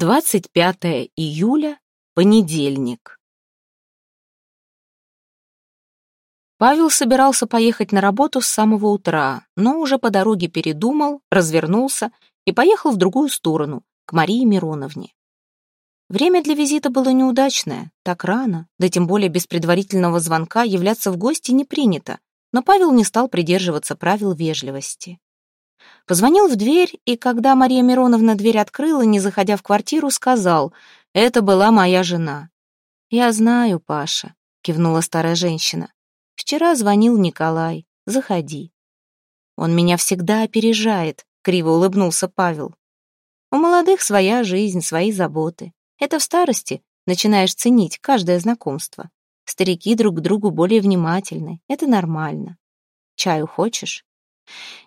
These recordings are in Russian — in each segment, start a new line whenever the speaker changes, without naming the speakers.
25 июля, понедельник. Павел собирался поехать на работу с самого утра, но уже по дороге передумал, развернулся и поехал в другую сторону, к Марии Мироновне. Время для визита было неудачное, так рано, да тем более без предварительного звонка являться в гости не принято, но Павел не стал придерживаться правил вежливости. Позвонил в дверь, и когда Мария Мироновна дверь открыла, не заходя в квартиру, сказал, «Это была моя жена». «Я знаю, Паша», — кивнула старая женщина. «Вчера звонил Николай. Заходи». «Он меня всегда опережает», — криво улыбнулся Павел. «У молодых своя жизнь, свои заботы. Это в старости начинаешь ценить каждое знакомство. Старики друг к другу более внимательны. Это нормально. Чаю хочешь?»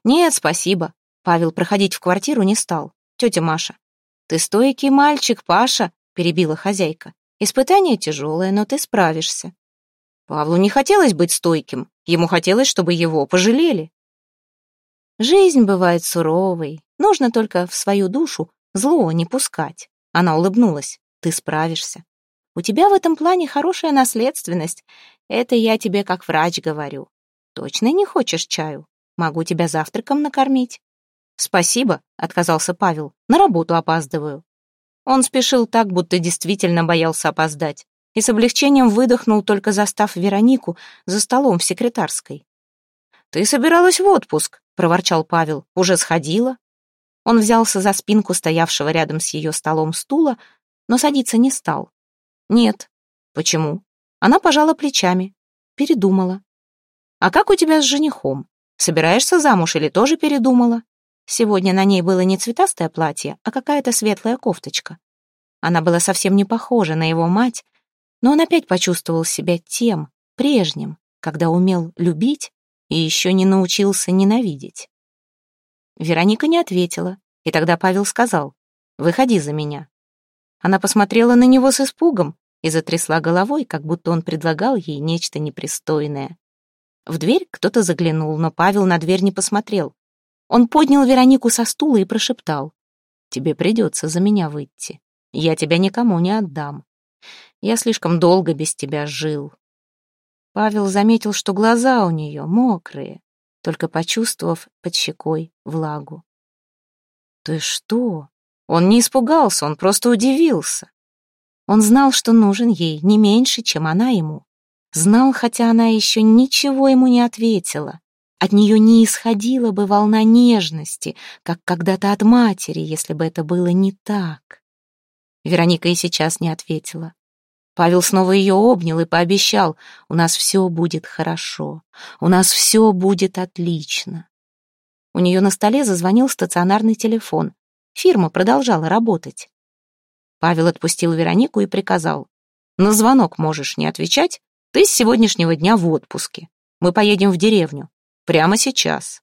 «Нет, спасибо». Павел проходить в квартиру не стал. «Тетя Маша». «Ты стойкий мальчик, Паша», — перебила хозяйка. «Испытание тяжелое, но ты справишься». Павлу не хотелось быть стойким. Ему хотелось, чтобы его пожалели. Жизнь бывает суровой. Нужно только в свою душу зло не пускать. Она улыбнулась. Ты справишься. У тебя в этом плане хорошая наследственность. Это я тебе как врач говорю. Точно не хочешь чаю? Могу тебя завтраком накормить». «Спасибо», — отказался Павел. «На работу опаздываю». Он спешил так, будто действительно боялся опоздать, и с облегчением выдохнул, только застав Веронику за столом в секретарской. «Ты собиралась в отпуск», — проворчал Павел. «Уже сходила?» Он взялся за спинку стоявшего рядом с ее столом стула, но садиться не стал. «Нет». «Почему?» Она пожала плечами. Передумала. «А как у тебя с женихом? Собираешься замуж или тоже передумала? Сегодня на ней было не цветастое платье, а какая-то светлая кофточка. Она была совсем не похожа на его мать, но он опять почувствовал себя тем, прежним, когда умел любить и еще не научился ненавидеть. Вероника не ответила, и тогда Павел сказал «Выходи за меня». Она посмотрела на него с испугом и затрясла головой, как будто он предлагал ей нечто непристойное. В дверь кто-то заглянул, но Павел на дверь не посмотрел. Он поднял Веронику со стула и прошептал. «Тебе придется за меня выйти. Я тебя никому не отдам. Я слишком долго без тебя жил». Павел заметил, что глаза у нее мокрые, только почувствовав под щекой влагу. «Ты что?» Он не испугался, он просто удивился. Он знал, что нужен ей не меньше, чем она ему. Знал, хотя она еще ничего ему не ответила. От нее не исходила бы волна нежности, как когда-то от матери, если бы это было не так. Вероника и сейчас не ответила. Павел снова ее обнял и пообещал, у нас все будет хорошо, у нас все будет отлично. У нее на столе зазвонил стационарный телефон. Фирма продолжала работать. Павел отпустил Веронику и приказал. На звонок можешь не отвечать, ты с сегодняшнего дня в отпуске. Мы поедем в деревню. Прямо сейчас.